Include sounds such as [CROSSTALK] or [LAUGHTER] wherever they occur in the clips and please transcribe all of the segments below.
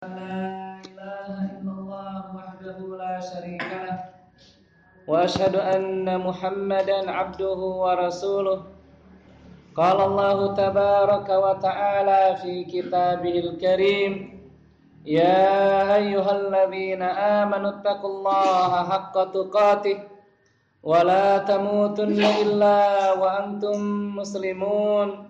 لا إله إلا الله وحده لا شريك له. وأشهد أن محمدا عبده ورسوله. قال الله تبارك وتعالى في كتابه الكريم يا أيها الذين آمنوا اتقوا الله حق تقاته ولا تموتن إلا وأنتم مسلمون.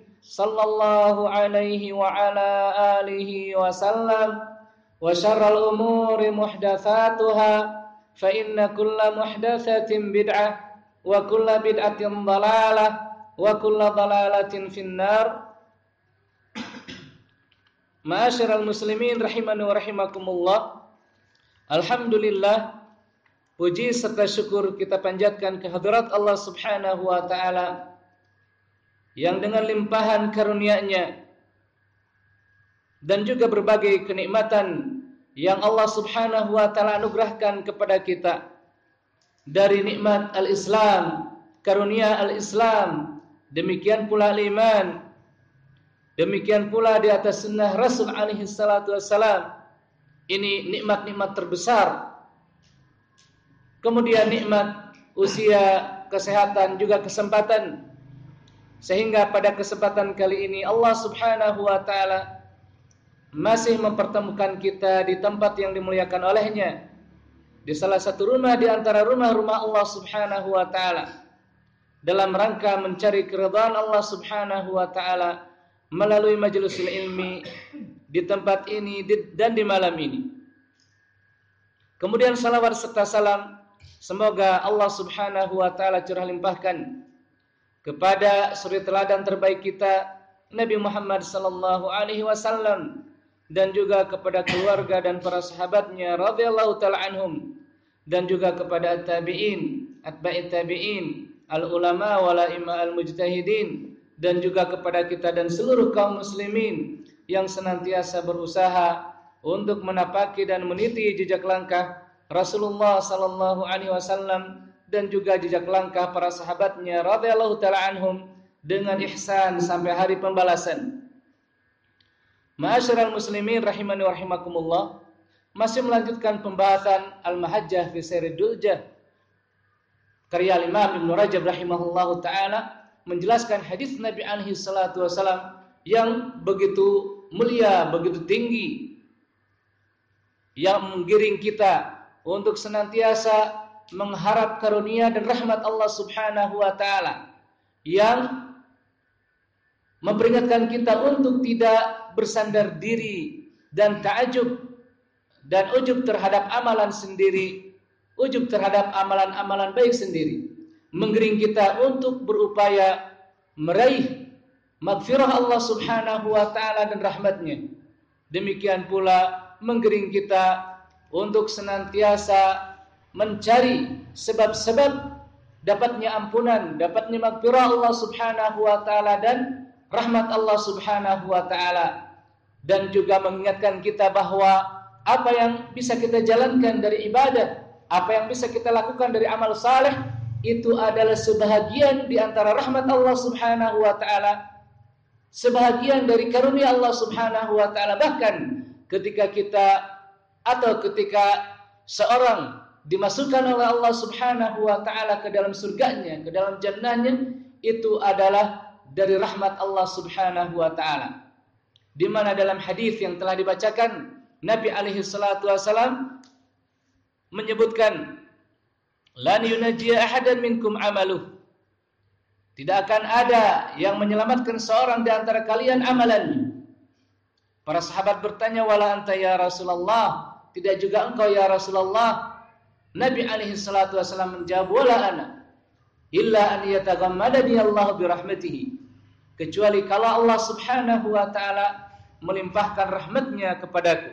صلى الله عليه وعلى آله وسلم وشر الأمور محدثاتها فإن كل محدثة بدعة وكل بدعة ضلالة وكل ضلالة في النار معاشر المسلمين رحمني ورحمكم الله Alhamdulillah Puji serta syukur kita panjatkan kehadirat Allah subhanahu wa ta'ala yang dengan limpahan karunia-Nya dan juga berbagai kenikmatan yang Allah Subhanahu wa taala anugerahkan kepada kita dari nikmat al-Islam, karunia al-Islam, demikian pula iman, demikian pula di atas sunnah Rasul alaihi salatu wassalam. Ini nikmat-nikmat terbesar. Kemudian nikmat usia, kesehatan juga kesempatan sehingga pada kesempatan kali ini Allah Subhanahu wa taala masih mempertemukan kita di tempat yang dimuliakan olehnya di salah satu rumah di antara rumah-rumah Allah Subhanahu wa taala dalam rangka mencari keridhaan Allah Subhanahu wa taala melalui majelis ilmi di tempat ini dan di malam ini. Kemudian salawat serta salam semoga Allah Subhanahu wa taala curah limpahkan kepada suri teladan terbaik kita Nabi Muhammad sallallahu alaihi wasallam dan juga kepada keluarga dan para sahabatnya radhiyallahu taala anhum dan juga kepada tabi'in, atba'it tabi'in, al ulama wal al mujtahidin dan juga kepada kita dan seluruh kaum muslimin yang senantiasa berusaha untuk menapaki dan meniti jejak langkah Rasulullah sallallahu alaihi wasallam dan juga jejak langkah para sahabatnya radhiyallahu taala anhum dengan ihsan sampai hari pembalasan. Ma'asyiral muslimin rahimani wa rahimakumullah, masih melanjutkan pembahasan Al-Mahajjah fi Sairidul Jah. Karya Imam Ibnu Rajab rahimahullahu taala menjelaskan hadis Nabi alaihi salatu wasalam yang begitu mulia, begitu tinggi yang menggiring kita untuk senantiasa mengharap karunia dan rahmat Allah Subhanahu wa taala yang memperingatkan kita untuk tidak bersandar diri dan ta'ajub dan ujub terhadap amalan sendiri, ujub terhadap amalan-amalan baik sendiri, mengiring kita untuk berupaya meraih maghfirah Allah Subhanahu wa taala dan rahmatnya. Demikian pula mengiring kita untuk senantiasa mencari sebab-sebab dapatnya ampunan, dapatnya maghfirah Allah Subhanahu wa taala dan rahmat Allah Subhanahu wa taala. Dan juga mengingatkan kita bahwa apa yang bisa kita jalankan dari ibadah, apa yang bisa kita lakukan dari amal saleh itu adalah sebahagian di antara rahmat Allah Subhanahu wa taala, sebahagian dari karunia Allah Subhanahu wa taala. Bahkan ketika kita atau ketika seorang dimasukkan oleh Allah Subhanahu wa taala ke dalam surganya, ke dalam jannahnya itu adalah dari rahmat Allah Subhanahu wa taala. Di mana dalam hadis yang telah dibacakan Nabi alaihi salatu wasalam menyebutkan lan yunajjiya ahadan minkum amaluh. Tidak akan ada yang menyelamatkan seorang di antara kalian amalannya para sahabat bertanya wala anta ya Rasulullah? Tidak juga engkau ya Rasulullah Nabi alaihi salatu wasallam menjawab wala ana illa an yataghammadani Allah bi rahmatihi. Kecuali kalau Allah Subhanahu wa taala melimpahkan rahmatnya kepadaku.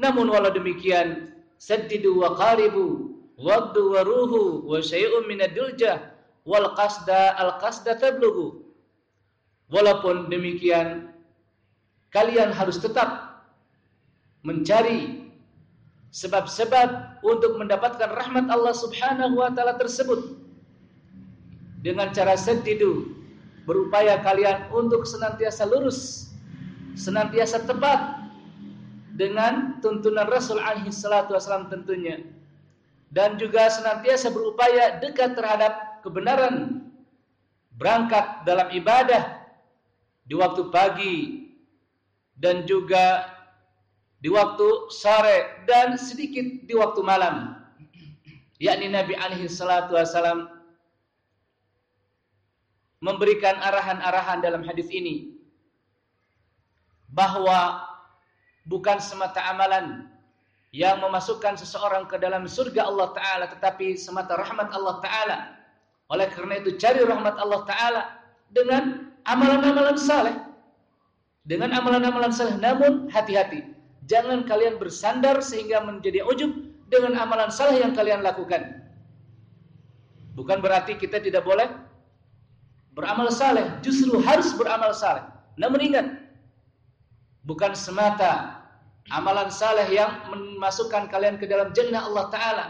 Namun walau demikian saddidu wa qaribu waddu wa ruhu wa syai'un min ad-duljah wal qasda al qasda tablughu walaupun demikian kalian harus tetap mencari sebab-sebab untuk mendapatkan rahmat Allah Subhanahu wa taala tersebut. Dengan cara sedidu berupaya kalian untuk senantiasa lurus senantiasa tepat dengan tuntunan Rasul alaihi salatu wasallam tentunya dan juga senantiasa berupaya dekat terhadap kebenaran berangkat dalam ibadah di waktu pagi dan juga di waktu sore dan sedikit di waktu malam. Yakni Nabi alaihi salatu wasallam memberikan arahan-arahan dalam hadis ini bahwa bukan semata amalan yang memasukkan seseorang ke dalam surga Allah Ta'ala tetapi semata rahmat Allah Ta'ala. Oleh karena itu cari rahmat Allah Ta'ala dengan amalan-amalan saleh. Dengan amalan-amalan saleh namun hati-hati jangan kalian bersandar sehingga menjadi ujub dengan amalan saleh yang kalian lakukan. Bukan berarti kita tidak boleh beramal saleh justru harus beramal saleh. Namun ingat bukan semata amalan saleh yang memasukkan kalian ke dalam jannah Allah taala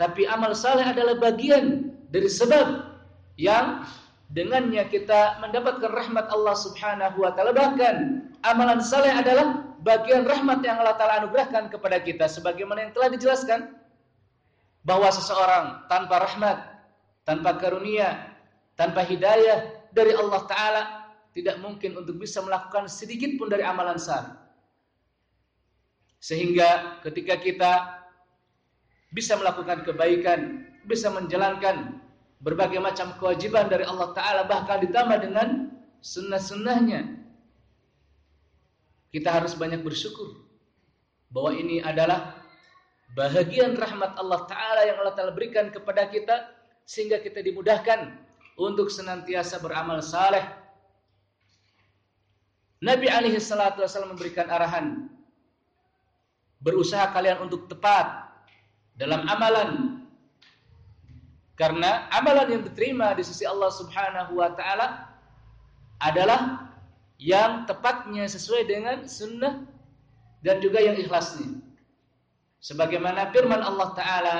tapi amal saleh adalah bagian dari sebab yang dengannya kita mendapatkan rahmat Allah Subhanahu wa taala. Bahkan amalan saleh adalah bagian rahmat yang Allah taala anugerahkan kepada kita sebagaimana yang telah dijelaskan bahwa seseorang tanpa rahmat tanpa karunia tanpa hidayah dari Allah taala tidak mungkin untuk bisa melakukan sedikit pun dari amalan saleh. Sehingga ketika kita bisa melakukan kebaikan, bisa menjalankan berbagai macam kewajiban dari Allah Ta'ala, bahkan ditambah dengan sunnah-sunnahnya, kita harus banyak bersyukur bahwa ini adalah bahagian rahmat Allah Ta'ala yang Allah Ta'ala berikan kepada kita, sehingga kita dimudahkan untuk senantiasa beramal saleh. Nabi alaihi salatu wasallam memberikan arahan berusaha kalian untuk tepat dalam amalan. Karena amalan yang diterima di sisi Allah Subhanahu wa taala adalah yang tepatnya sesuai dengan sunnah dan juga yang ikhlasnya sebagaimana firman Allah taala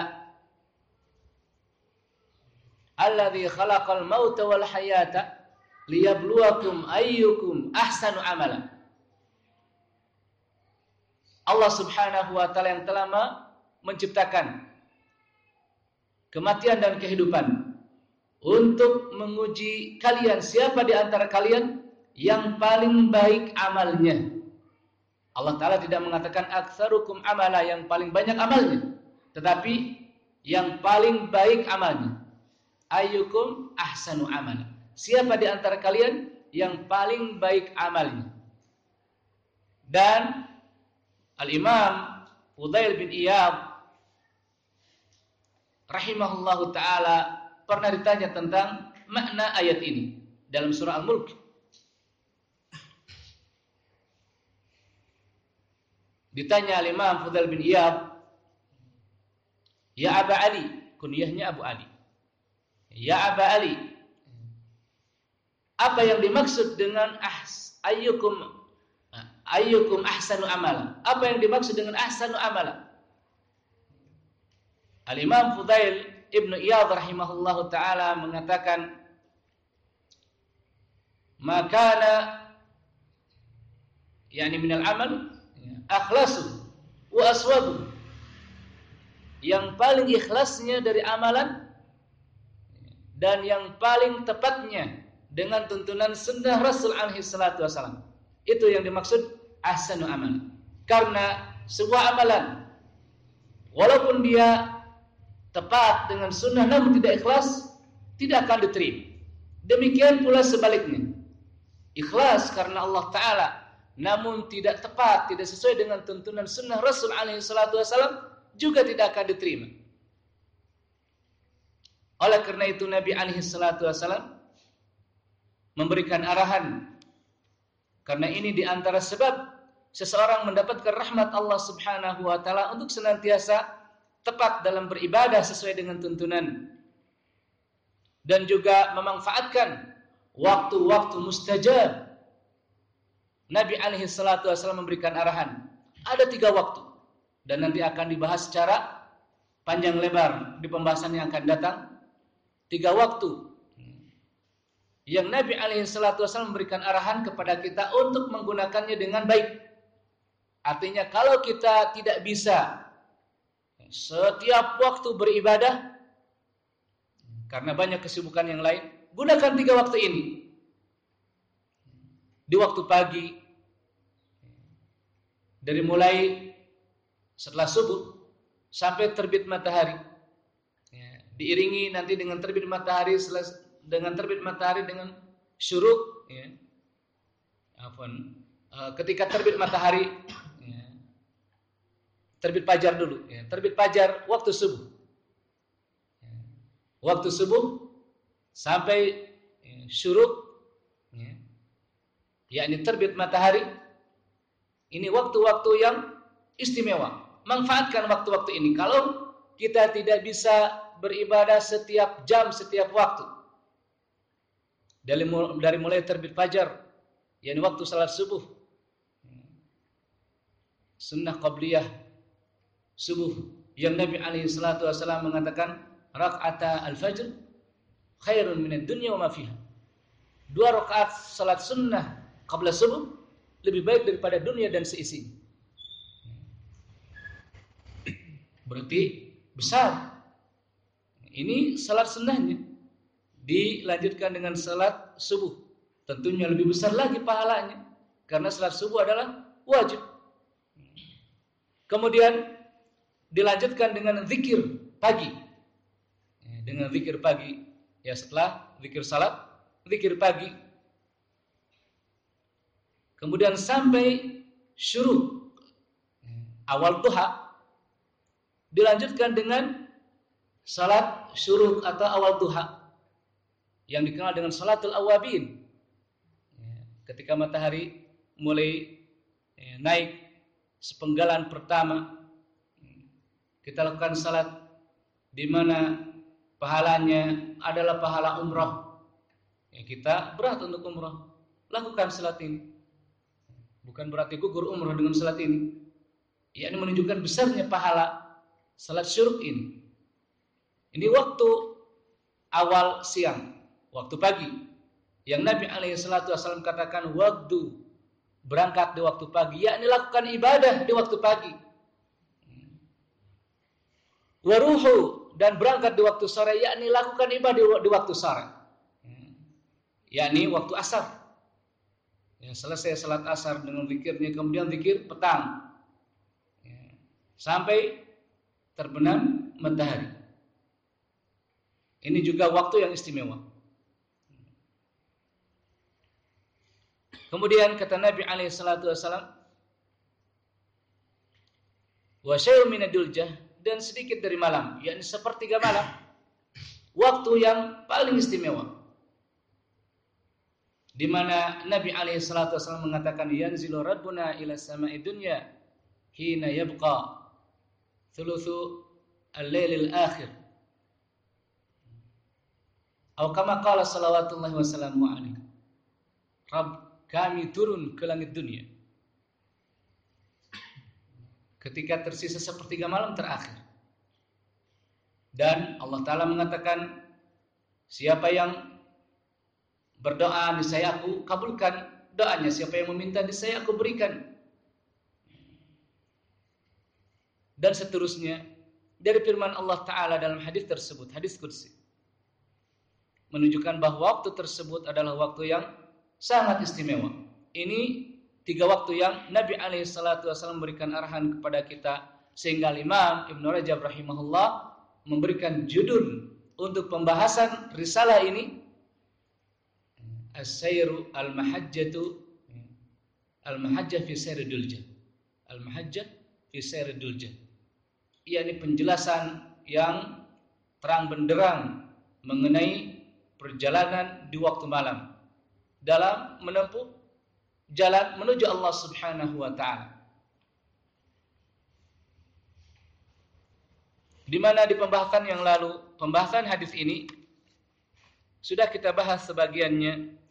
Alladzi khalaqal mauta wal hayata liyabluwakum ayyukum ahsanu amala. Allah Subhanahu wa taala yang telah menciptakan kematian dan kehidupan untuk menguji kalian siapa di antara kalian yang paling baik amalnya. Allah taala tidak mengatakan aktsarukum amala yang paling banyak amalnya, tetapi yang paling baik amalnya. Ayyukum ahsanu amala. Siapa di antara kalian yang paling baik amalnya? Dan Al-Imam Fudail bin Iyad rahimahullahu taala pernah ditanya tentang makna ayat ini dalam surah Al-Mulk. Ditanya Al-Imam Fudail bin Iyad, "Ya Aba Ali," kunyahnya Abu Ali. "Ya Aba Ali, apa yang dimaksud dengan ahs ayyukum ayyukum ahsanu amala? Apa yang dimaksud dengan ahsanu amala? Al-Imam Fudail Ibnu Iyad rahimahullahu taala mengatakan makana yakni minal amal akhlasu wa aswadu yang paling ikhlasnya dari amalan dan yang paling tepatnya dengan tuntunan sunnah Rasul alaihi salatu wasalam. Itu yang dimaksud ahsanu amal. Karena sebuah amalan walaupun dia tepat dengan sunnah namun tidak ikhlas, tidak akan diterima. Demikian pula sebaliknya. Ikhlas karena Allah Ta'ala namun tidak tepat, tidak sesuai dengan tuntunan sunnah Rasul alaihi salatu wasallam juga tidak akan diterima. Oleh karena itu Nabi alaihi salatu wasallam memberikan arahan karena ini di antara sebab seseorang mendapatkan rahmat Allah Subhanahu wa taala untuk senantiasa tepat dalam beribadah sesuai dengan tuntunan dan juga memanfaatkan waktu-waktu mustajab. Nabi alaihi salatu wasallam memberikan arahan. Ada tiga waktu dan nanti akan dibahas secara panjang lebar di pembahasan yang akan datang. Tiga waktu yang Nabi alaihi salatu wasallam memberikan arahan kepada kita untuk menggunakannya dengan baik. Artinya kalau kita tidak bisa setiap waktu beribadah karena banyak kesibukan yang lain, gunakan tiga waktu ini. Di waktu pagi, dari mulai setelah subuh sampai terbit matahari. Ya, diiringi nanti dengan terbit matahari dengan terbit matahari dengan syuruk ya. Afwan. Eh, ketika terbit matahari terbit fajar dulu ya. terbit fajar waktu subuh ya. waktu subuh sampai ya, syuruk ya. yakni terbit matahari ini waktu-waktu yang istimewa. Manfaatkan waktu-waktu ini. Kalau kita tidak bisa beribadah setiap jam setiap waktu. Dari mulai terbit fajar yakni waktu salat subuh. Sunnah qabliyah subuh yang Nabi alaihi salatu wasallam mengatakan rakaat al-fajr khairun minad dunya wa ma fiha. Dua rakaat salat sunnah qabla subuh lebih baik daripada dunia dan seisi. Berarti besar. Ini salat sunnahnya dilanjutkan dengan salat subuh. Tentunya lebih besar lagi pahalanya karena salat subuh adalah wajib. Kemudian dilanjutkan dengan zikir pagi. Ya, dengan zikir pagi. Ya setelah zikir salat, zikir pagi. Kemudian sampai syuruk. Awal duha. Dilanjutkan dengan salat syuruk atau awal duha. Yang dikenal dengan salatul awabin. Ketika matahari mulai naik sepenggalan pertama kita lakukan salat di mana pahalanya adalah pahala umrah. Ya, kita berat untuk umrah. Lakukan salat ini. Bukan berarti gugur umrah dengan salat ini. Ya, ini menunjukkan besarnya pahala salat syuruk ini. Ini waktu awal siang, waktu pagi. Yang Nabi alaihi salatu wasallam katakan waktu berangkat di waktu pagi, yakni lakukan ibadah di waktu pagi waruhu dan berangkat di waktu sore yakni lakukan ibadah di, waktu sore yakni waktu asar ya, selesai salat asar dengan zikirnya kemudian zikir petang ya, sampai terbenam matahari ini juga waktu yang istimewa kemudian kata Nabi alaihi salatu wasalam wa syai'un min dan sedikit dari malam, yakni sepertiga malam. Waktu yang paling istimewa. Di mana Nabi alaihi salatu wasallam mengatakan yanzilu rabbuna ila sama'i dunya hina yabqa thuluthu al-lailil akhir. Atau kama qala salawatullahi wasallamu alaihi. Rabb kami turun ke langit dunia ketika tersisa sepertiga malam terakhir. Dan Allah Ta'ala mengatakan, siapa yang berdoa, saya aku kabulkan doanya. Siapa yang meminta, saya aku berikan. Dan seterusnya, dari firman Allah Ta'ala dalam hadis tersebut, hadis kursi. Menunjukkan bahwa waktu tersebut adalah waktu yang sangat istimewa. Ini tiga waktu yang Nabi alaihi salatu wasallam memberikan arahan kepada kita sehingga Imam Ibnu Rajab rahimahullah memberikan judul untuk pembahasan risalah ini As-Sayru Al-Mahajjatu Al-Mahajjah fi Sayri Dulja. Al-Mahajjah fi Sayri Dulja. ini penjelasan yang terang benderang mengenai perjalanan di waktu malam dalam menempuh jalan menuju Allah Subhanahu wa taala. Di mana di pembahasan yang lalu, pembahasan hadis ini sudah kita bahas sebagiannya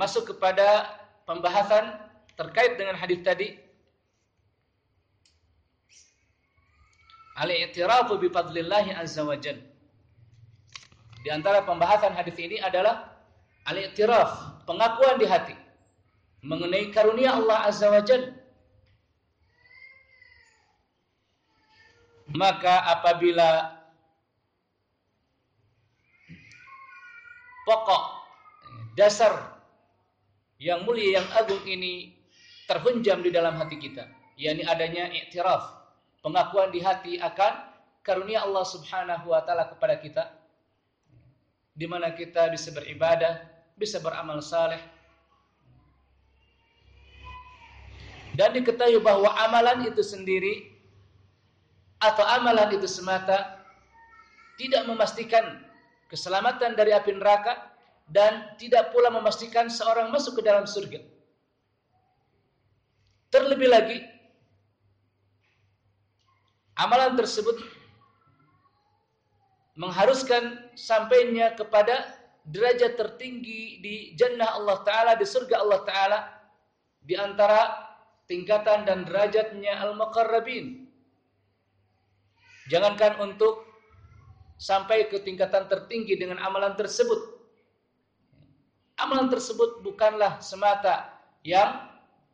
masuk kepada pembahasan terkait dengan hadis tadi. Al-i'tirafu bi fadlillah azza wa Di antara pembahasan hadis ini adalah al-i'tiraf, pengakuan di hati mengenai karunia Allah azza wa Maka apabila pokok dasar yang mulia yang agung ini terhunjam di dalam hati kita. Yakni adanya iktiraf pengakuan di hati akan karunia Allah Subhanahu wa taala kepada kita. Di mana kita bisa beribadah, bisa beramal saleh. Dan diketahui bahwa amalan itu sendiri atau amalan itu semata tidak memastikan keselamatan dari api neraka dan tidak pula memastikan seorang masuk ke dalam surga. Terlebih lagi, amalan tersebut mengharuskan sampainya kepada derajat tertinggi di jannah Allah Ta'ala, di surga Allah Ta'ala, di antara tingkatan dan derajatnya al-muqarrabin. Jangankan untuk sampai ke tingkatan tertinggi dengan amalan tersebut, Amalan tersebut bukanlah semata yang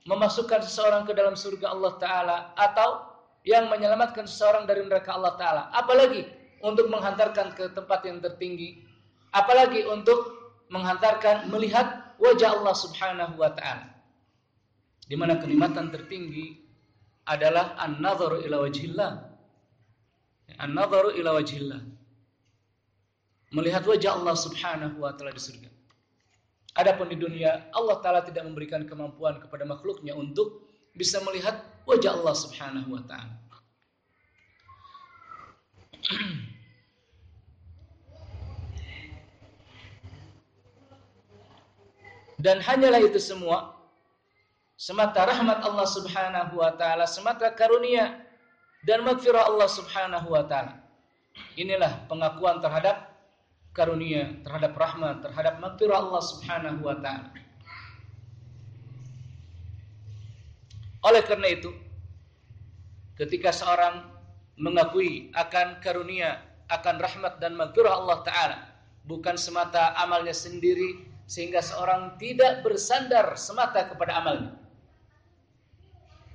memasukkan seseorang ke dalam surga Allah Ta'ala atau yang menyelamatkan seseorang dari neraka Allah Ta'ala. Apalagi untuk menghantarkan ke tempat yang tertinggi. Apalagi untuk menghantarkan melihat wajah Allah Subhanahu wa taala. Di mana kenikmatan tertinggi adalah an-nadharu ila wajhillah. An-nadharu ila wajhillah. Melihat wajah Allah Subhanahu wa taala di surga. Adapun di dunia Allah taala tidak memberikan kemampuan kepada makhluknya untuk bisa melihat wajah Allah Subhanahu wa taala. [CLEARS THROAT] Dan hanyalah itu semua semata rahmat Allah Subhanahu wa taala, semata karunia dan maghfirah Allah Subhanahu wa taala. Inilah pengakuan terhadap karunia, terhadap rahmat, terhadap maghfirah Allah Subhanahu wa taala. Oleh karena itu, ketika seorang mengakui akan karunia, akan rahmat dan maghfirah Allah taala, bukan semata amalnya sendiri sehingga seorang tidak bersandar semata kepada amalnya.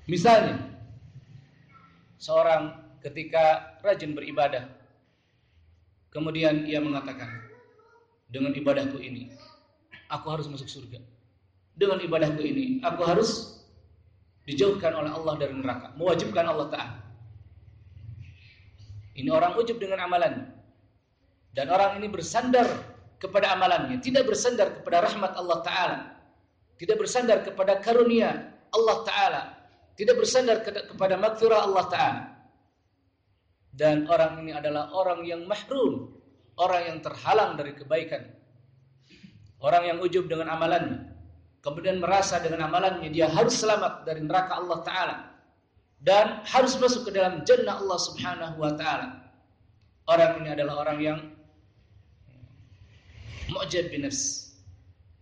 Misalnya, seorang ketika rajin beribadah, Kemudian ia mengatakan, dengan ibadahku ini, aku harus masuk surga. Dengan ibadahku ini, aku harus dijauhkan oleh Allah dari neraka. Mewajibkan Allah Ta'ala. Ini orang ujub dengan amalan. Dan orang ini bersandar kepada amalannya. Tidak bersandar kepada rahmat Allah Ta'ala. Tidak bersandar kepada karunia Allah Ta'ala. Tidak bersandar kepada makfirah Allah Ta'ala. Dan orang ini adalah orang yang mahrum, orang yang terhalang dari kebaikan. Orang yang ujub dengan amalannya, kemudian merasa dengan amalannya dia harus selamat dari neraka Allah taala dan harus masuk ke dalam jannah Allah Subhanahu wa taala. Orang ini adalah orang yang mu'jab bin nafs,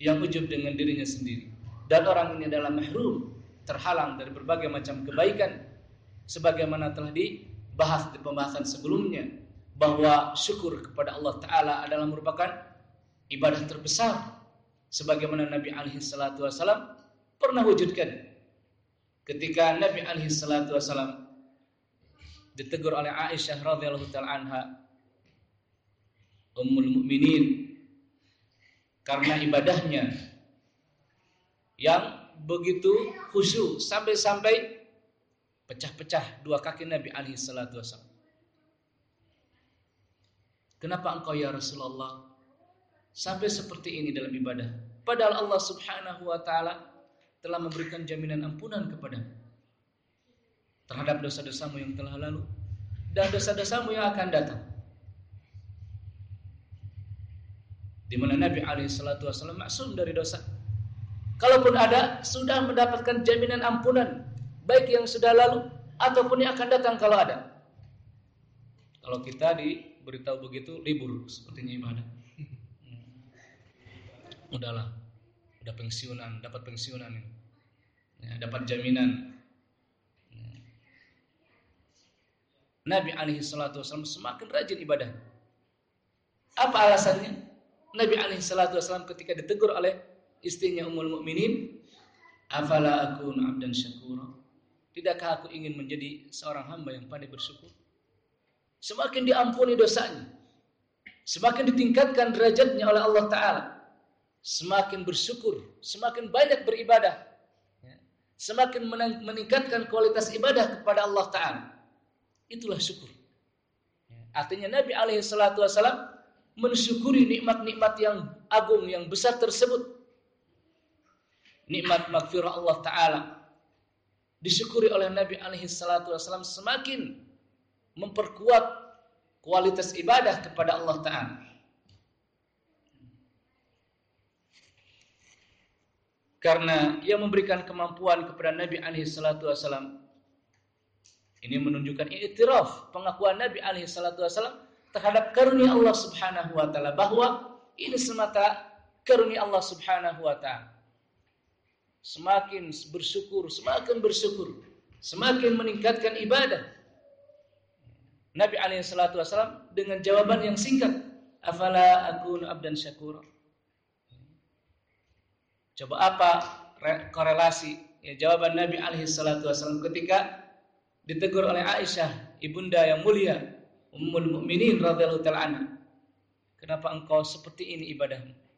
yang ujub dengan dirinya sendiri. Dan orang ini adalah mahrum, terhalang dari berbagai macam kebaikan sebagaimana telah di bahas di pembahasan sebelumnya bahwa syukur kepada Allah Ta'ala adalah merupakan ibadah terbesar sebagaimana Nabi alaihi salatu wasallam pernah wujudkan. Ketika Nabi alaihi salatu wasallam ditegur oleh Aisyah radhiyallahu taala anha ummul mukminin karena ibadahnya yang begitu khusyuk sampai-sampai pecah-pecah dua kaki Nabi alaihi salatu wasallam. Kenapa engkau ya Rasulullah sampai seperti ini dalam ibadah? Padahal Allah Subhanahu wa taala telah memberikan jaminan ampunan kepada terhadap dosa-dosamu yang telah lalu dan dosa-dosamu yang akan datang. Di mana Nabi alaihi salatu wasallam maksum dari dosa. Kalaupun ada, sudah mendapatkan jaminan ampunan, baik yang sudah lalu ataupun yang akan datang kalau ada. Kalau kita diberitahu begitu libur sepertinya ibadah. Hmm. Udahlah, udah pensiunan, dapat pensiunan. Ya, dapat jaminan. Ya. Nabi alaihi salatu wasallam semakin rajin ibadah. Apa alasannya? Nabi alaihi salatu wasallam ketika ditegur oleh istrinya Ummul Mukminin, "Afala akun abdan syakura?" Tidakkah aku ingin menjadi seorang hamba yang pandai bersyukur? Semakin diampuni dosanya, semakin ditingkatkan derajatnya oleh Allah Ta'ala, semakin bersyukur, semakin banyak beribadah, ya. semakin meningkatkan kualitas ibadah kepada Allah Ta'ala. Itulah syukur. Ya. Artinya Nabi alaihi salatu wasalam mensyukuri nikmat-nikmat yang agung, yang besar tersebut. Nikmat magfirah Allah Ta'ala disyukuri oleh Nabi alaihi salatu wasalam semakin memperkuat kualitas ibadah kepada Allah Ta'ala. Karena ia memberikan kemampuan kepada Nabi alaihi salatu wasalam. Ini menunjukkan iktiraf pengakuan Nabi alaihi salatu wasalam terhadap karunia Allah Subhanahu wa taala bahwa ini semata karunia Allah Subhanahu wa taala. Semakin bersyukur, semakin bersyukur, semakin meningkatkan ibadah Nabi alaihi salatu wasallam dengan jawaban yang singkat, "Afala akunu abdan syakur?" Coba apa korelasi ya jawaban Nabi alaihi salatu wasallam ketika ditegur oleh Aisyah, ibunda yang mulia, Ummul Mukminin radhiyallahu taala. Kenapa engkau seperti ini ibadahmu?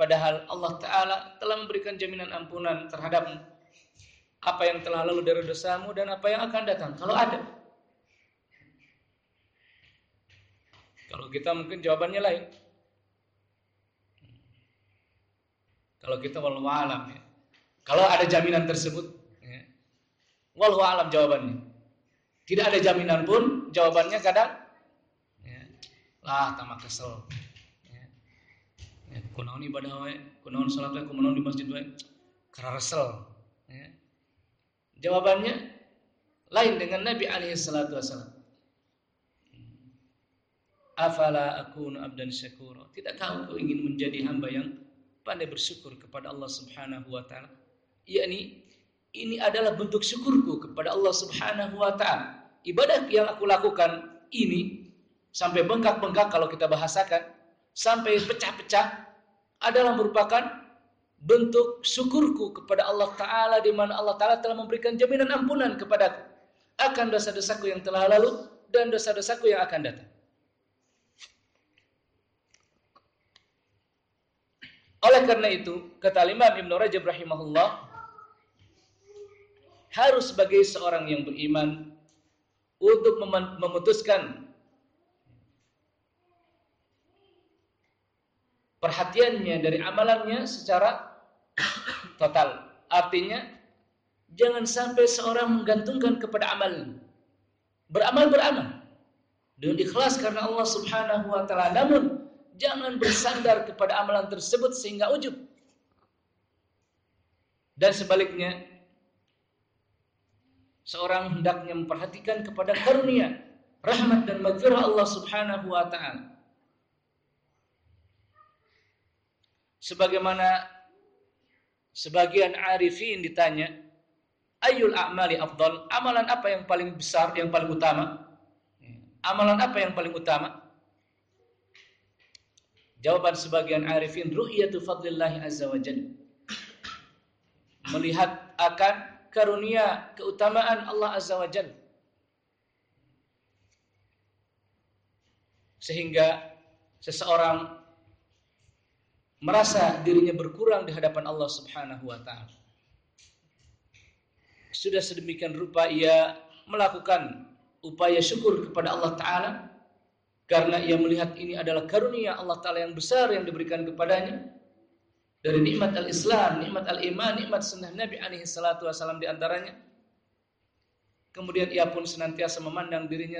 Padahal Allah Ta'ala telah memberikan jaminan ampunan terhadapmu. Apa yang telah lalu dari dosamu dan apa yang akan datang. Kalau ada. Kalau kita mungkin jawabannya lain. Kalau kita walau alam ya. Kalau ada jaminan tersebut, ya. walau alam jawabannya. Tidak ada jaminan pun jawabannya kadang ya. lah tamak kesel. Kunaon ibadah wae, kunaon salat wae, kunaon di masjid wae. Karena resel. Ya. Jawabannya lain dengan Nabi alaihi salatu wasallam. Afala akunu abdan syakura. Tidakkah engkau ingin menjadi hamba yang pandai bersyukur kepada Allah Subhanahu wa taala? Yakni ini adalah bentuk syukurku kepada Allah Subhanahu wa taala. Ibadah yang aku lakukan ini sampai bengkak-bengkak kalau kita bahasakan, sampai pecah-pecah adalah merupakan bentuk syukurku kepada Allah Ta'ala di mana Allah Ta'ala telah memberikan jaminan ampunan kepadaku akan dosa-dosaku yang telah lalu dan dosa-dosaku yang akan datang. Oleh karena itu, kata Imam Ibn Rajab rahimahullah, harus sebagai seorang yang beriman untuk memutuskan perhatiannya dari amalannya secara total. Artinya, jangan sampai seorang menggantungkan kepada amal. Beramal beramal dengan ikhlas karena Allah Subhanahu wa taala. Namun Jangan bersandar kepada amalan tersebut sehingga ujub. Dan sebaliknya, seorang hendaknya memperhatikan kepada karunia, rahmat dan maghfirah Allah Subhanahu wa taala. Sebagaimana sebagian arifin ditanya, ayul a'mali afdal? Amalan apa yang paling besar, yang paling utama? Amalan apa yang paling utama? Jawaban sebagian arifin ru'yatu fadlillahi azza wa jalla. Melihat akan karunia keutamaan Allah azza wa jalla. Sehingga seseorang merasa dirinya berkurang di hadapan Allah Subhanahu wa taala. Sudah sedemikian rupa ia melakukan upaya syukur kepada Allah taala karena ia melihat ini adalah karunia Allah Ta'ala yang besar yang diberikan kepadanya dari nikmat al-Islam, nikmat al-iman, nikmat sunnah Nabi alaihi salatu wasallam di antaranya. Kemudian ia pun senantiasa memandang dirinya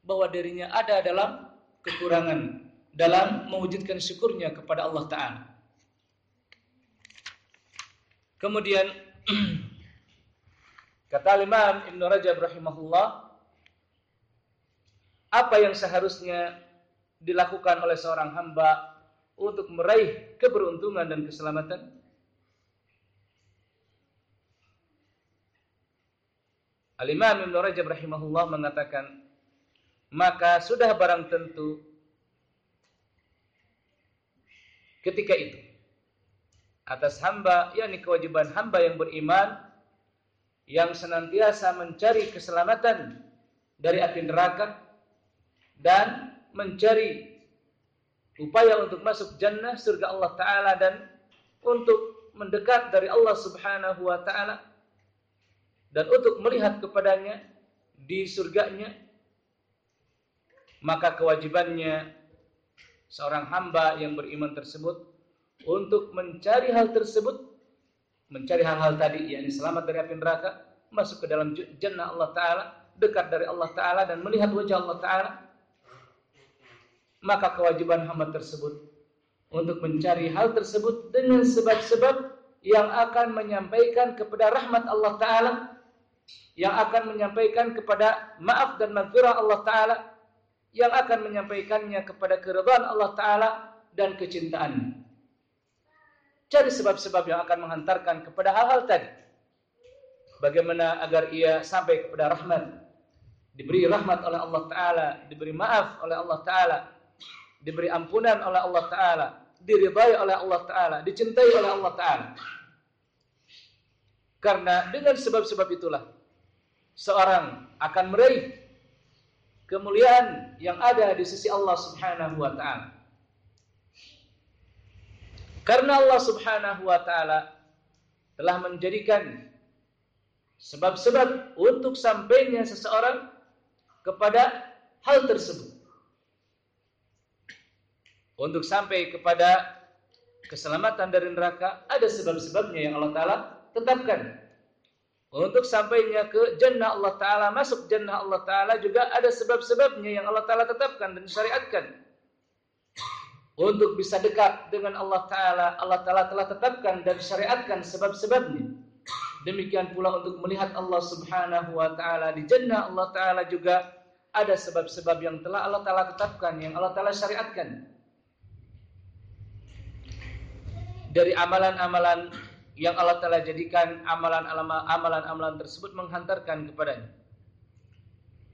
bahwa dirinya ada dalam kekurangan dalam mewujudkan syukurnya kepada Allah Ta'ala. Kemudian [CLEARS THROAT] kata Imam Ibn Rajab rahimahullah apa yang seharusnya dilakukan oleh seorang hamba untuk meraih keberuntungan dan keselamatan? Al-Imam Ibn Rajab rahimahullah mengatakan, maka sudah barang tentu ketika itu atas hamba yakni kewajiban hamba yang beriman yang senantiasa mencari keselamatan dari api neraka dan mencari upaya untuk masuk jannah surga Allah taala dan untuk mendekat dari Allah Subhanahu wa taala dan untuk melihat kepadanya di surganya maka kewajibannya seorang hamba yang beriman tersebut untuk mencari hal tersebut mencari hal-hal tadi yakni selamat dari api neraka masuk ke dalam jannah Allah taala dekat dari Allah taala dan melihat wajah Allah taala maka kewajiban hamba tersebut untuk mencari hal tersebut dengan sebab-sebab yang akan menyampaikan kepada rahmat Allah Ta'ala yang akan menyampaikan kepada maaf dan maghfirah Allah Ta'ala yang akan menyampaikannya kepada keridhaan Allah Ta'ala dan kecintaan. Cari sebab-sebab yang akan menghantarkan kepada hal-hal tadi. Bagaimana agar ia sampai kepada rahmat. Diberi rahmat oleh Allah Ta'ala diberi maaf oleh Allah Ta'ala diberi ampunan oleh Allah Ta'ala, diridai oleh Allah Ta'ala, dicintai oleh Allah Ta'ala. Karena dengan sebab-sebab itulah, seorang akan meraih kemuliaan yang ada di sisi Allah Subhanahu wa Ta'ala. Karena Allah Subhanahu wa Ta'ala telah menjadikan sebab-sebab untuk sampainya seseorang kepada hal tersebut untuk sampai kepada keselamatan dari neraka ada sebab-sebabnya yang Allah Ta'ala tetapkan. Untuk sampainya ke jannah Allah Ta'ala, masuk jannah Allah Ta'ala juga ada sebab-sebabnya yang Allah Ta'ala tetapkan dan syariatkan. Untuk bisa dekat dengan Allah Ta'ala, Allah Ta'ala telah tetapkan dan syariatkan sebab-sebabnya. Demikian pula untuk melihat Allah Subhanahu wa taala di jannah Allah taala juga ada sebab-sebab yang telah Allah taala tetapkan yang Allah taala syariatkan. dari amalan-amalan yang Allah telah jadikan amalan-amalan tersebut menghantarkan kepadanya.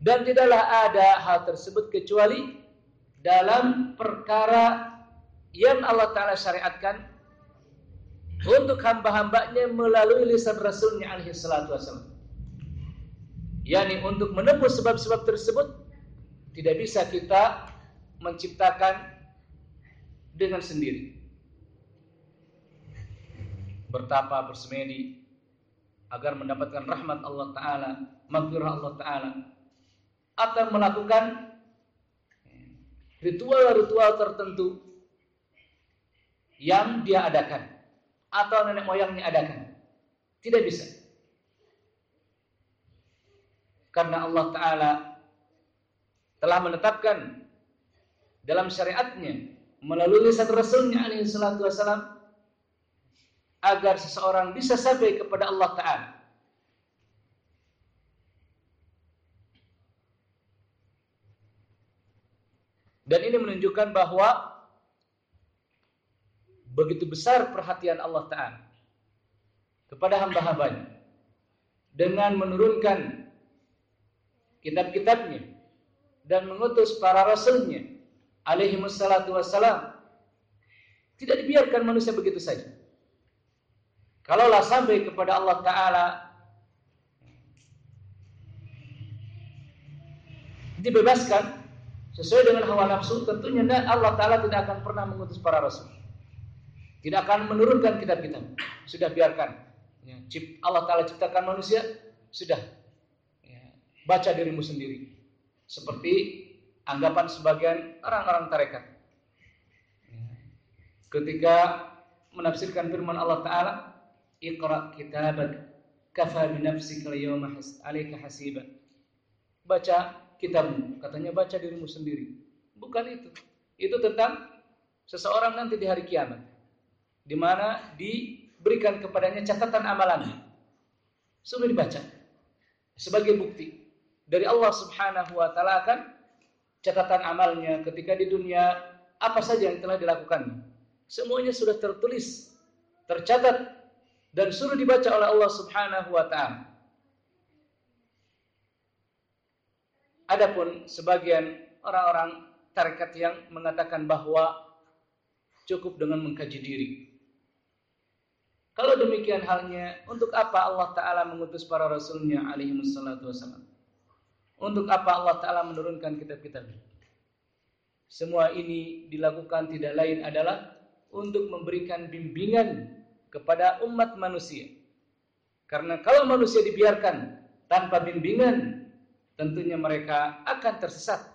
Dan tidaklah ada hal tersebut kecuali dalam perkara yang Allah Ta'ala syariatkan untuk hamba-hambanya melalui lisan Rasulnya alaihi salatu wassalam. Yani untuk menempuh sebab-sebab tersebut tidak bisa kita menciptakan dengan sendiri bertapa bersemedi agar mendapatkan rahmat Allah taala, maghfirah Allah taala atau melakukan ritual-ritual tertentu yang dia adakan atau nenek moyangnya adakan. Tidak bisa. Karena Allah taala telah menetapkan dalam syariatnya melalui lisan Rasulnya alaihi salatu agar seseorang bisa sampai kepada Allah Ta'ala. Dan ini menunjukkan bahwa begitu besar perhatian Allah Ta'ala kepada hamba-hambanya dengan menurunkan kitab-kitabnya dan mengutus para rasulnya alaihi wassalam tidak dibiarkan manusia begitu saja Kalaulah sampai kepada Allah Ta'ala dibebaskan sesuai dengan hawa nafsu, tentunya Allah Ta'ala tidak akan pernah mengutus para rasul. Tidak akan menurunkan kitab-kitab. Sudah biarkan. Ya, Allah Ta'ala ciptakan manusia, sudah. Ya, baca dirimu sendiri. Seperti anggapan sebagian orang-orang tarekat. Ketika menafsirkan firman Allah Ta'ala, Iqra kitabak kafa binafsika al-yawma 'alaika hasiba. Baca kitabmu, katanya baca dirimu sendiri. Bukan itu. Itu tentang seseorang nanti di hari kiamat. Di mana diberikan kepadanya catatan amalannya. Sudah dibaca. Sebagai bukti dari Allah Subhanahu wa taala akan catatan amalnya ketika di dunia apa saja yang telah dilakukan. Semuanya sudah tertulis, tercatat dan suruh dibaca oleh Allah Subhanahu wa taala. Adapun sebagian orang-orang tarekat yang mengatakan bahwa cukup dengan mengkaji diri. Kalau demikian halnya, untuk apa Allah Ta'ala mengutus para Rasulnya alaihi wassalatu wassalam? Untuk apa Allah Ta'ala menurunkan kitab-kitab Semua ini dilakukan tidak lain adalah untuk memberikan bimbingan kepada umat manusia. Karena kalau manusia dibiarkan tanpa bimbingan, tentunya mereka akan tersesat.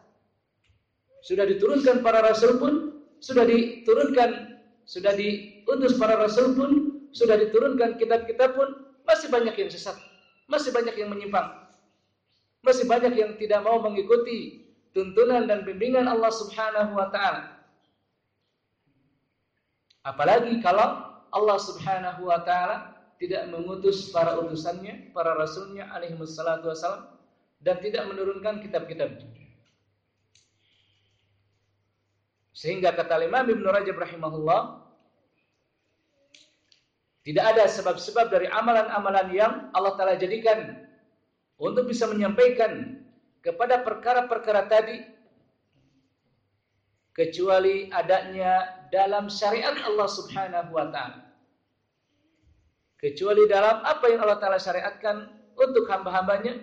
Sudah diturunkan para rasul pun, sudah diturunkan, sudah diutus para rasul pun, sudah diturunkan kitab-kitab pun, masih banyak yang sesat, masih banyak yang menyimpang. Masih banyak yang tidak mau mengikuti tuntunan dan bimbingan Allah Subhanahu wa taala. Apalagi kalau Allah Subhanahu wa taala tidak mengutus para utusannya, para rasulnya alaihi wassalatu wassalam dan tidak menurunkan kitab-kitabnya. Sehingga kata Imam Ibn Rajab rahimahullah tidak ada sebab-sebab dari amalan-amalan yang Allah Ta'ala jadikan untuk bisa menyampaikan kepada perkara-perkara tadi kecuali adanya dalam syariat Allah Subhanahu wa taala. Kecuali dalam apa yang Allah taala syariatkan untuk hamba-hambanya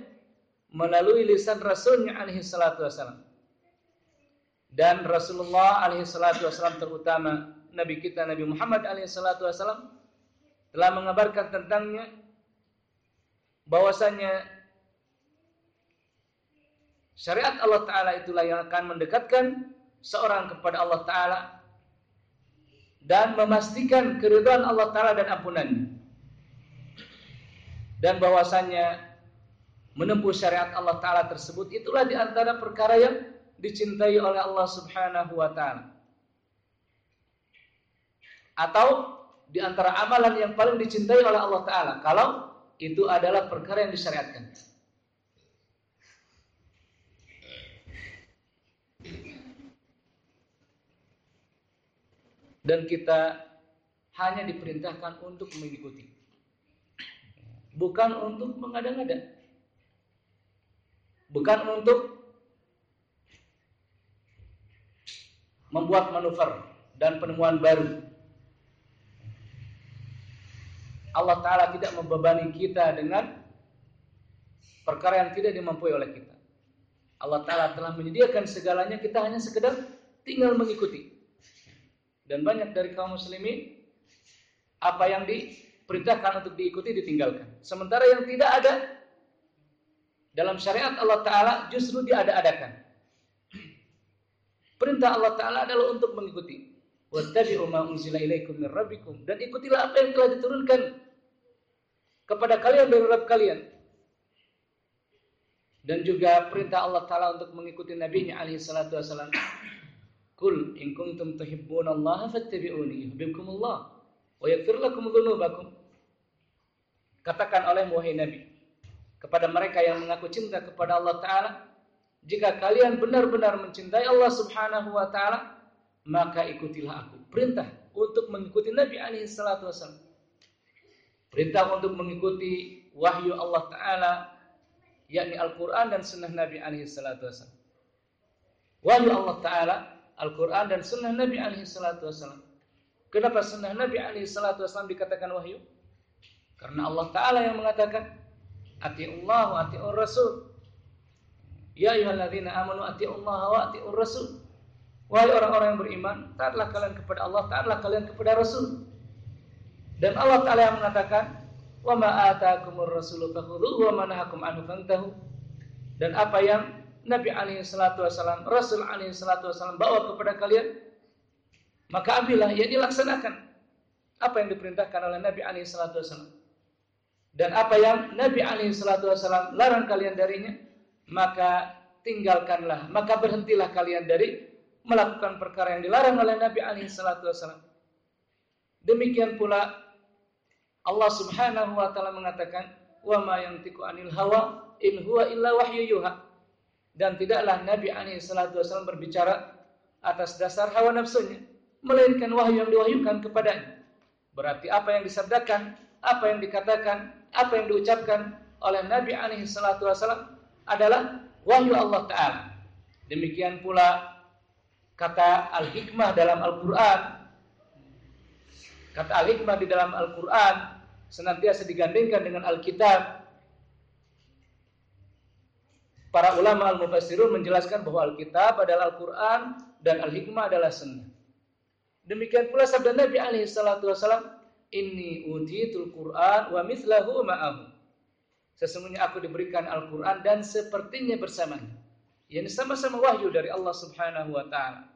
melalui lisan Rasulnya alaihi salatu wasallam. Dan Rasulullah alaihi salatu wasallam terutama Nabi kita Nabi Muhammad alaihi salatu wasallam telah mengabarkan tentangnya bahwasanya Syariat Allah Ta'ala itulah yang akan mendekatkan seorang kepada Allah Ta'ala dan memastikan keridhaan Allah Ta'ala dan ampunannya. Dan bahwasannya menempuh syariat Allah Ta'ala tersebut itulah di antara perkara yang dicintai oleh Allah Subhanahu Wa Ta'ala. Atau di antara amalan yang paling dicintai oleh Allah Ta'ala. Kalau itu adalah perkara yang disyariatkan. Dan kita hanya diperintahkan untuk mengikuti. Bukan untuk mengada-ngada. Bukan untuk membuat manuver dan penemuan baru. Allah Ta'ala tidak membebani kita dengan perkara yang tidak dimampu oleh kita. Allah Ta'ala telah menyediakan segalanya, kita hanya sekedar tinggal mengikuti. Dan banyak dari kaum muslimin apa yang diperintahkan untuk diikuti ditinggalkan. Sementara yang tidak ada dalam syariat Allah Ta'ala justru diada-adakan. Perintah Allah Ta'ala adalah untuk mengikuti. Wattabi'u ma unzila ilaikum min. Dan ikutilah apa yang telah diturunkan kepada kalian dari Rabb kalian. Dan juga perintah Allah Ta'ala untuk mengikuti Nabi-Nya alaihi salatu wassalam. Kul in kuntum tuhibbunallaha fattabi'uni yuhibbukumullah wa yaghfir lakum dzunubakum. Katakan oleh wahai Nabi kepada mereka yang mengaku cinta kepada Allah taala, jika kalian benar-benar mencintai Allah Subhanahu wa taala, maka ikutilah aku. Perintah untuk mengikuti Nabi alaihi salatu wasallam. Perintah untuk mengikuti wahyu Allah taala yakni Al-Qur'an dan sunnah Nabi alaihi salatu wasallam. Wahyu Allah taala Al-Quran dan Sunnah Nabi alaihi salatu wasallam. Kenapa Sunnah Nabi alaihi salatu wasallam dikatakan wahyu? Karena Allah Taala yang mengatakan, Atiullah wa atiur Rasul. Ya ayyuhalladzina amanu atiullah wa atiur Rasul. Wahai orang-orang yang beriman, taatlah kalian kepada Allah, taatlah kalian kepada Rasul. Dan Allah Taala yang mengatakan, "Wa ma ataakumur rasulu fakhudhuhu wa ma nahakum anhu fantahu." Dan apa yang Nabi alaihi salatu wasallam, Rasul alaihi salatu wasallam bawa kepada kalian, maka ambillah ya dilaksanakan apa yang diperintahkan oleh Nabi alaihi salatu wasallam. Dan apa yang Nabi alaihi salatu wasallam larang kalian darinya, maka tinggalkanlah, maka berhentilah kalian dari melakukan perkara yang dilarang oleh Nabi alaihi salatu wasallam. Demikian pula Allah Subhanahu wa taala mengatakan, "Wa ma yantiqu anil hawa in huwa illa wahyu yuha." Dan tidaklah Nabi alaihi salatu wasallam berbicara atas dasar hawa nafsunya melainkan wahyu yang diwahyukan kepadanya. Berarti apa yang disabdakan apa yang dikatakan apa yang diucapkan oleh Nabi alaihi salatu wasallam adalah wahyu Allah taala. Demikian pula kata al-hikmah dalam Al-Qur'an. Kata al-hikmah di dalam Al-Qur'an senantiasa digandingkan dengan Alkitab para ulama al-mufassirun menjelaskan bahwa Alkitab adalah Al-Quran dan Al-Hikmah adalah sunnah. Demikian pula sabda Nabi alaihi salatu wasallam, "Inni utitul Quran wa mithlahu ma'ahu." Sesungguhnya aku diberikan Al-Quran dan sepertinya bersamanya. Ini sama-sama wahyu dari Allah Subhanahu wa taala.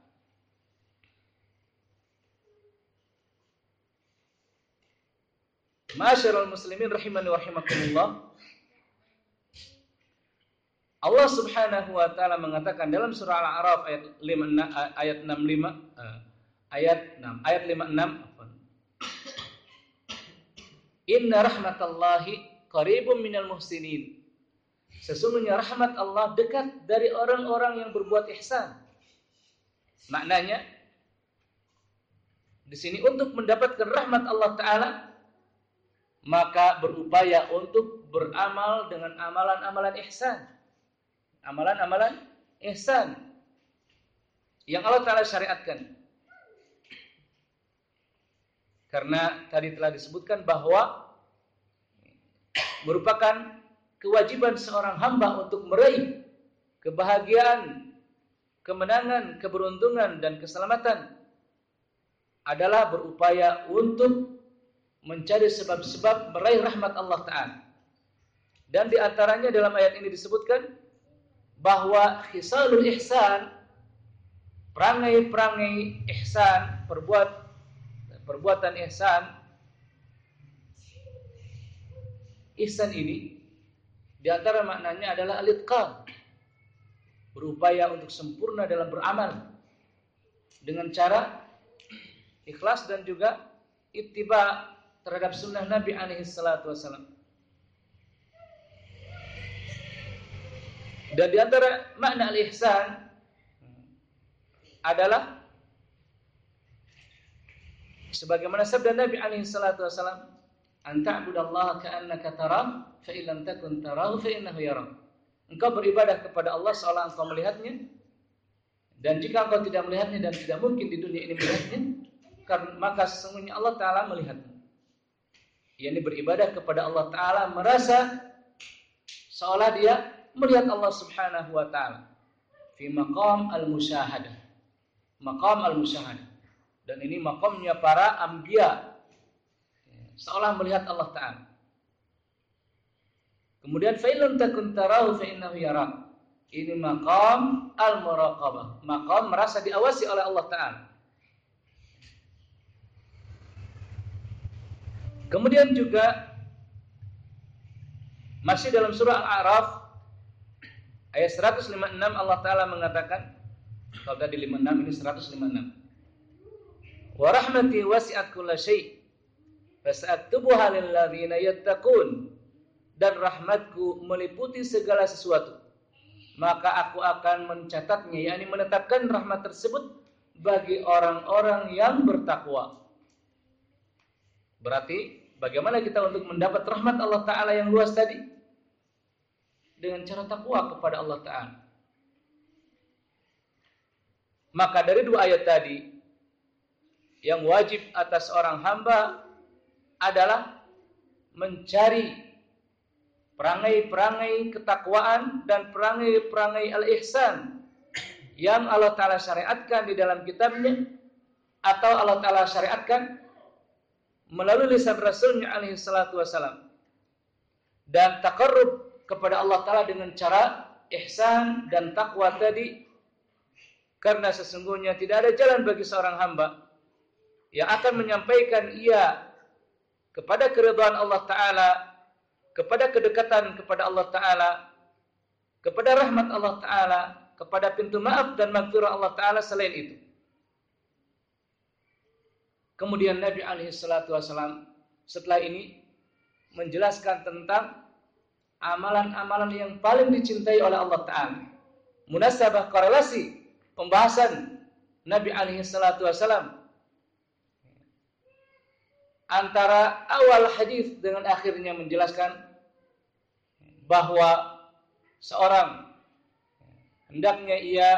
Masyarul muslimin rahimani rahimakumullah. Allah Subhanahu wa taala mengatakan dalam surah Al-A'raf ayat 5 ayat 65 uh, ayat 6 ayat 56 Inna rahmatallahi qaribum minal muhsinin. Sesungguhnya rahmat Allah dekat dari orang-orang yang berbuat ihsan. Maknanya di sini untuk mendapatkan rahmat Allah taala maka berupaya untuk beramal dengan amalan-amalan ihsan amalan-amalan ihsan yang Allah Ta'ala syariatkan. Karena tadi telah disebutkan bahwa merupakan kewajiban seorang hamba untuk meraih kebahagiaan, kemenangan, keberuntungan, dan keselamatan adalah berupaya untuk mencari sebab-sebab meraih rahmat Allah Ta'ala. Dan di antaranya dalam ayat ini disebutkan bahwa khisalul ihsan perangai-perangai ihsan perbuat perbuatan ihsan ihsan ini di antara maknanya adalah alitqan berupaya untuk sempurna dalam beramal dengan cara ikhlas dan juga ittiba terhadap sunnah Nabi alaihi salatu wasallam Dan di antara makna al-ihsan adalah sebagaimana sabda Nabi alaihi salatu wasallam, "An ta'budallaha ka'annaka tarah, fa in takun tarahu fa innahu yarak." Engkau beribadah kepada Allah seolah engkau melihatnya dan jika engkau tidak melihatnya dan tidak mungkin di dunia ini melihatnya, maka sesungguhnya Allah taala melihatmu. Yani beribadah kepada Allah taala merasa seolah dia melihat Allah Subhanahu wa taala fi maqam al-musyahadah. Maqam al-musyahadah. Dan ini makamnya para anbiya. Seolah melihat Allah taala. Kemudian fa illam takun tarahu fa innahu yarak. Ini maqam al-muraqabah. Maqam merasa diawasi oleh Allah taala. Kemudian juga masih dalam surah Al-A'raf Ayat 156 Allah Ta'ala mengatakan Kalau tadi 56 ini 156 Wa rahmati wasi'at kulla syai' Fasa'aktubuha lilladzina yattaqun Dan rahmatku meliputi segala sesuatu. Maka aku akan mencatatnya yakni menetapkan rahmat tersebut Bagi orang-orang yang bertakwa. Berarti bagaimana kita untuk mendapat rahmat Allah Ta'ala yang luas tadi dengan cara takwa kepada Allah Ta'ala. Maka dari dua ayat tadi, yang wajib atas orang hamba adalah mencari perangai-perangai ketakwaan dan perangai-perangai al-ihsan yang Allah Ta'ala syariatkan di dalam kitabnya atau Allah Ta'ala syariatkan melalui lisan Rasulnya alaihi salatu dan takarrub kepada Allah Ta'ala dengan cara ihsan dan takwa tadi karena sesungguhnya tidak ada jalan bagi seorang hamba yang akan menyampaikan ia kepada keridhaan Allah taala, kepada kedekatan kepada Allah taala, kepada rahmat Allah taala, kepada pintu maaf dan maghfirah Allah taala selain itu. Kemudian Nabi alaihi salatu wasallam setelah ini menjelaskan tentang amalan-amalan yang paling dicintai oleh Allah taala. Munasabah korelasi pembahasan Nabi alaihi salatu wasalam antara awal hadis dengan akhirnya menjelaskan bahwa seorang hendaknya ia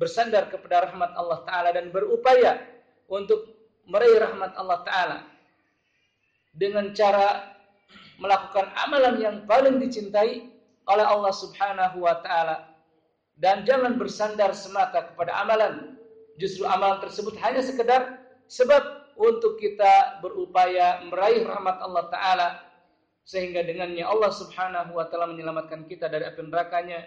bersandar kepada rahmat Allah taala dan berupaya untuk meraih rahmat Allah taala dengan cara melakukan amalan yang paling dicintai oleh Allah Subhanahu wa taala dan jangan bersandar semata kepada amalan. Justru amalan tersebut hanya sekedar sebab untuk kita berupaya meraih rahmat Allah Ta'ala sehingga dengannya Allah Subhanahu wa taala menyelamatkan kita dari api nerakanya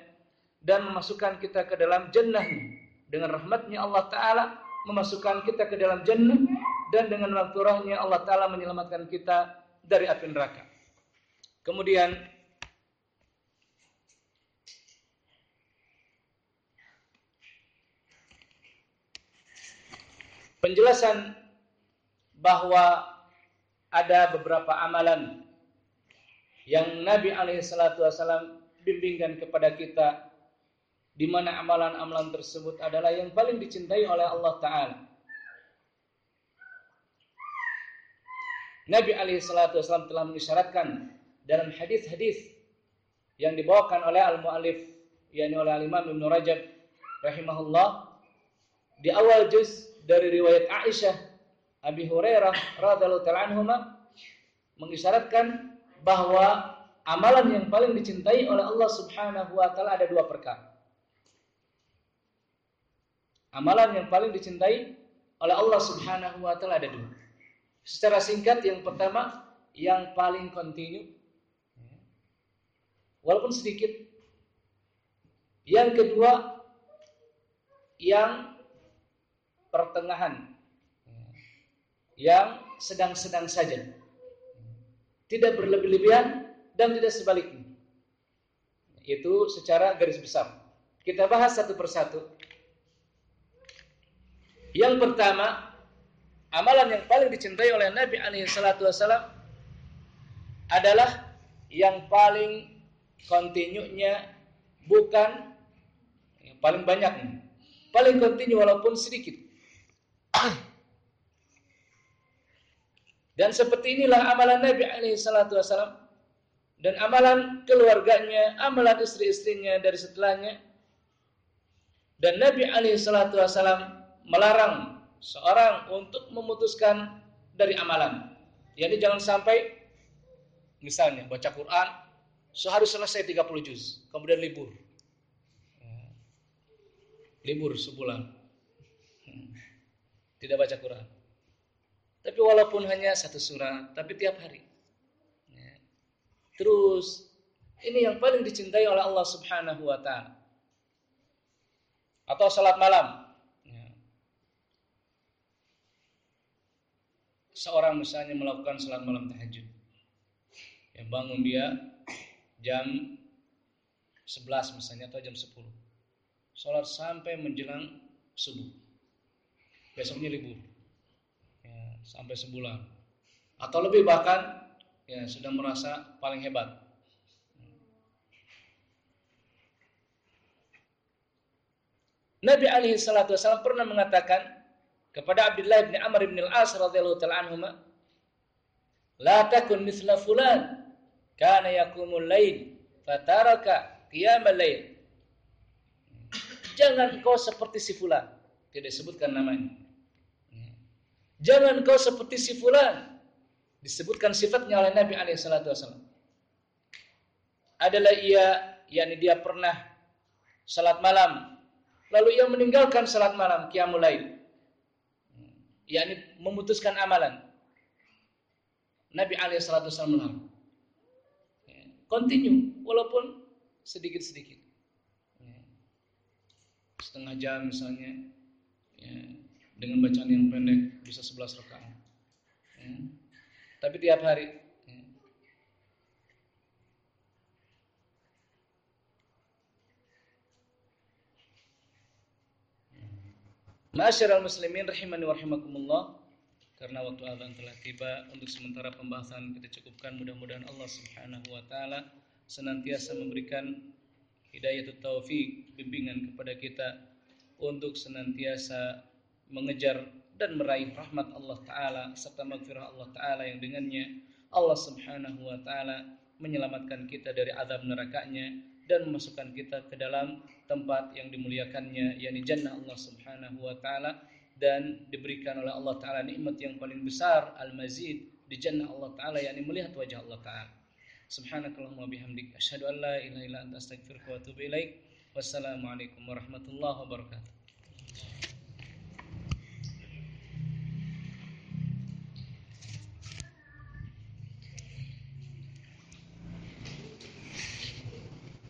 dan memasukkan kita ke dalam jannahnya dengan rahmatnya Allah taala memasukkan kita ke dalam jannah dan dengan waktu Allah taala menyelamatkan kita dari api neraka. Kemudian penjelasan bahwa ada beberapa amalan yang Nabi alaihissalatu wassalam bimbingkan kepada kita di mana amalan-amalan tersebut adalah yang paling dicintai oleh Allah Ta'ala. Nabi alaihissalatu wassalam telah mengisyaratkan dalam hadis-hadis yang dibawakan oleh al-mu'alif yakni oleh al-imam Ibn Rajab rahimahullah di awal juz dari riwayat Aisyah Abi Hurairah radhiyallahu taala anhuma mengisyaratkan bahwa amalan yang paling dicintai oleh Allah Subhanahu wa taala ada dua perkara. Amalan yang paling dicintai oleh Allah Subhanahu wa taala ada dua. Secara singkat yang pertama yang paling kontinu walaupun sedikit. Yang kedua yang pertengahan yang sedang-sedang saja. Tidak berlebih-lebihan dan tidak sebaliknya. Itu secara garis besar. Kita bahas satu persatu. Yang pertama, amalan yang paling dicintai oleh Nabi alaihi wasallam adalah yang paling kontinunya bukan paling banyak. Paling kontinu walaupun sedikit. Dan seperti inilah amalan Nabi alaihi salatu wasallam dan amalan keluarganya, amalan istri-istrinya dari setelahnya. Dan Nabi alaihi salatu wasallam melarang seorang untuk memutuskan dari amalan. Jadi jangan sampai misalnya baca Quran seharus selesai 30 juz, kemudian libur. Libur sebulan. Tidak baca Quran. Tapi walaupun hanya satu surat, tapi tiap hari. Ya. Terus ini yang paling dicintai oleh Allah Subhanahu wa taala. Atau salat malam. Ya. Seorang misalnya melakukan salat malam tahajud. Ya bangun dia jam 11 misalnya atau jam 10. Salat sampai menjelang subuh. Besoknya libur sampai sebulan atau lebih bahkan ya sudah merasa paling hebat. Nabi alaihi salatu wasallam pernah mengatakan kepada Abdullah bin Amr bin Al-As radhiyallahu taala anhuma, "La takun mithla fulan kana yaqumul lail fataraka qiyamal lail." Jangan kau seperti si fulan. Tidak disebutkan namanya. Jangan kau seperti si fulan. Disebutkan sifatnya oleh Nabi alaihi salatu wasallam. Adalah ia yakni dia pernah salat malam lalu ia meninggalkan salat malam qiyamul lail. yakni memutuskan amalan. Nabi alaihi wasallam. Continue walaupun sedikit-sedikit. Ya. Setengah jam misalnya, ya, dengan bacaan yang pendek bisa 11 rakaat. Ya. Tapi tiap hari. Ya. Ma'asyiral muslimin rahimani wa rahimakumullah. Karena waktu azan telah tiba, untuk sementara pembahasan kita cukupkan. Mudah-mudahan Allah Subhanahu wa taala senantiasa memberikan hidayah taufik, bimbingan kepada kita untuk senantiasa mengejar dan meraih rahmat Allah taala serta maghfirah Allah taala yang dengannya Allah Subhanahu wa taala menyelamatkan kita dari azab nerakanya dan memasukkan kita ke dalam tempat yang dimuliakannya yakni jannah Allah Subhanahu wa taala dan diberikan oleh Allah taala nikmat yang paling besar al-mazid di jannah Allah taala yakni melihat wajah Allah taala Subhanakallahumma bihamdik asyhadu an la ilaha illa anta astaghfiruka wa atubu ilaik. Wassalamualaikum warahmatullahi wabarakatuh.